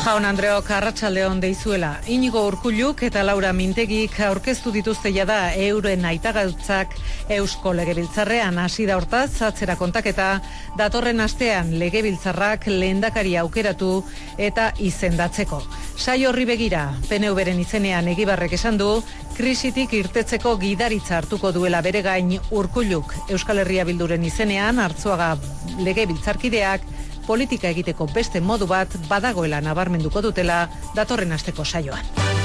Jaun Andreok Arratsaldeon deizuela. Inigo Urkulluk eta Laura Mintegik aurkeztu dituzte jada euren aitagautzak Eusko Legebiltzarrean hasi da hortaz atzera kontaketa datorren astean Legebiltzarrak lehendakari aukeratu eta izendatzeko. Sai horri begira, PNVren izenean Egibarrek esan du krisitik irtetzeko gidaritza hartuko duela bere gain Urkulluk Euskal Herria Bilduren izenean hartzuaga Legebiltzarkideak politika egiteko beste modu bat badagoela nabarmenduko dutela datorren asteko saioan.